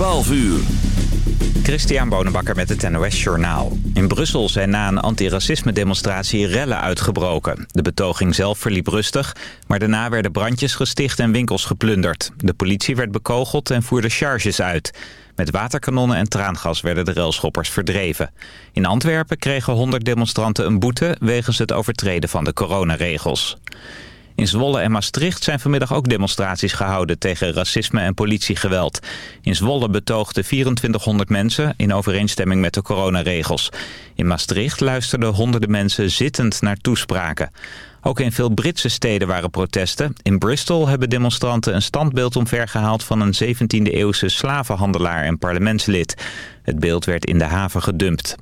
12 uur. Christian Bonenbakker met het NOS Journaal. In Brussel zijn na een antiracisme-demonstratie rellen uitgebroken. De betoging zelf verliep rustig, maar daarna werden brandjes gesticht en winkels geplunderd. De politie werd bekogeld en voerde charges uit. Met waterkanonnen en traangas werden de railschoppers verdreven. In Antwerpen kregen 100 demonstranten een boete... wegens het overtreden van de coronaregels. In Zwolle en Maastricht zijn vanmiddag ook demonstraties gehouden tegen racisme en politiegeweld. In Zwolle betoogden 2400 mensen in overeenstemming met de coronaregels. In Maastricht luisterden honderden mensen zittend naar toespraken. Ook in veel Britse steden waren protesten. In Bristol hebben demonstranten een standbeeld omvergehaald van een 17e-eeuwse slavenhandelaar en parlementslid. Het beeld werd in de haven gedumpt.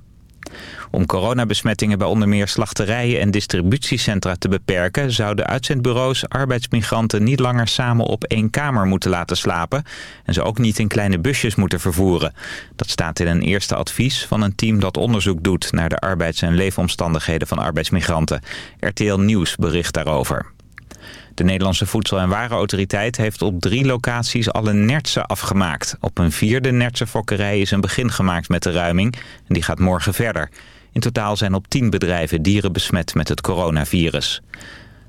Om coronabesmettingen bij onder meer slachterijen en distributiecentra te beperken... zouden uitzendbureaus arbeidsmigranten niet langer samen op één kamer moeten laten slapen... en ze ook niet in kleine busjes moeten vervoeren. Dat staat in een eerste advies van een team dat onderzoek doet... naar de arbeids- en leefomstandigheden van arbeidsmigranten. RTL Nieuws bericht daarover. De Nederlandse Voedsel- en Warenautoriteit heeft op drie locaties alle nertsen afgemaakt. Op een vierde nertsenfokkerij is een begin gemaakt met de ruiming en die gaat morgen verder. In totaal zijn op tien bedrijven dieren besmet met het coronavirus.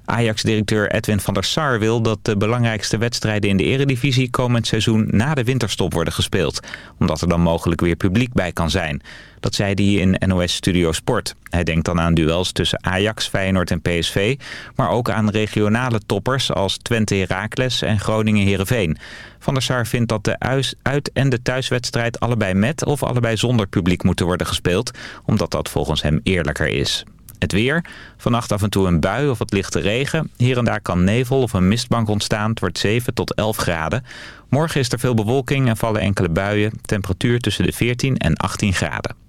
Ajax-directeur Edwin van der Sar wil dat de belangrijkste wedstrijden in de eredivisie komend seizoen na de winterstop worden gespeeld. Omdat er dan mogelijk weer publiek bij kan zijn. Dat zei hij in NOS Studio Sport. Hij denkt dan aan duels tussen Ajax, Feyenoord en PSV. Maar ook aan regionale toppers als Twente Heracles en Groningen Heerenveen. Van der Sar vindt dat de uit- en de thuiswedstrijd allebei met of allebei zonder publiek moeten worden gespeeld. Omdat dat volgens hem eerlijker is. Het weer. Vannacht af en toe een bui of wat lichte regen. Hier en daar kan nevel of een mistbank ontstaan. Het wordt 7 tot 11 graden. Morgen is er veel bewolking en vallen enkele buien. Temperatuur tussen de 14 en 18 graden.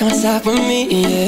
come stop with me, yeah.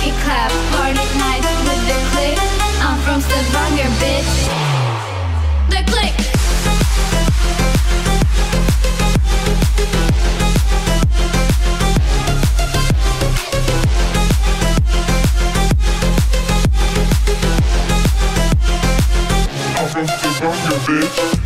She clap, party nights with the click. I'm from Stavanger, bitch. The click. I'm from Stavanger, bitch.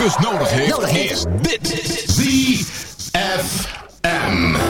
focus nodig heeft, nodig heeft. is dit. ZFM.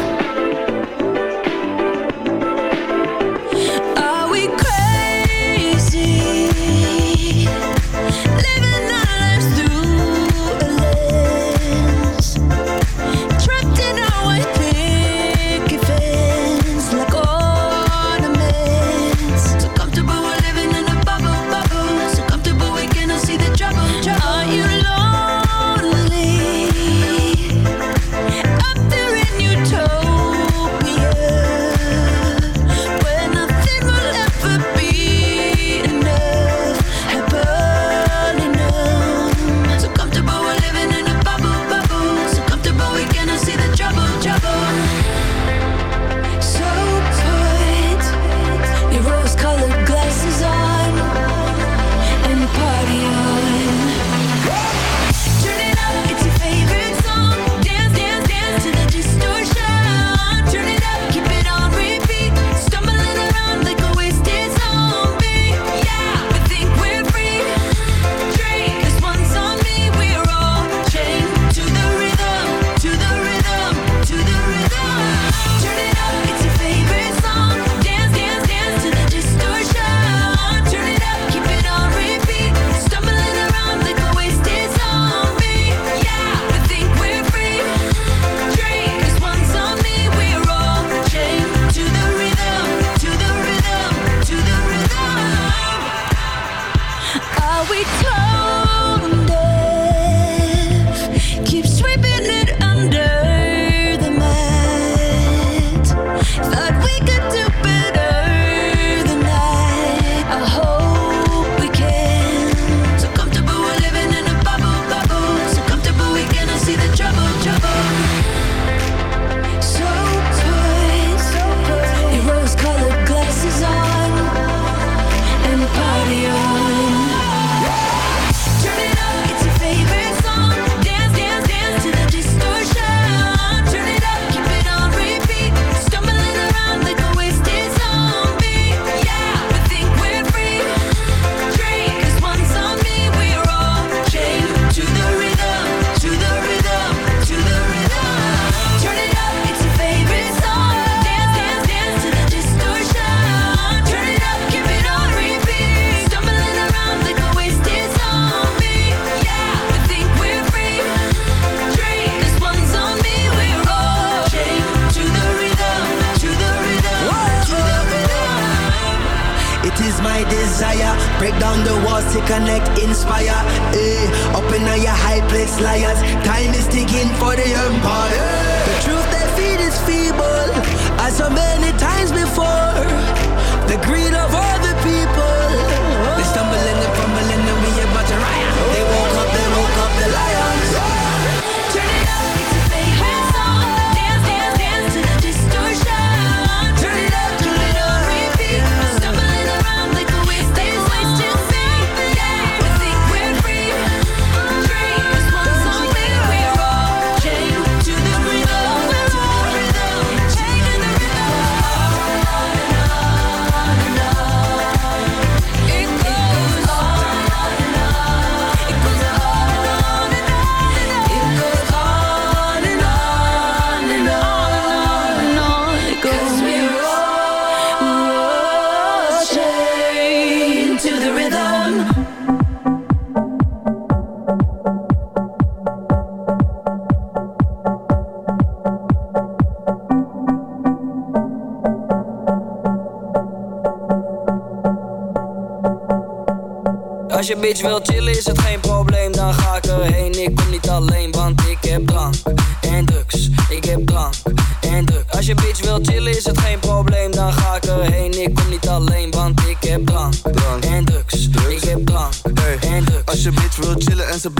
bitch wil chillen is het geen probleem, dan ga ik erheen. Ik kom niet alleen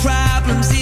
problems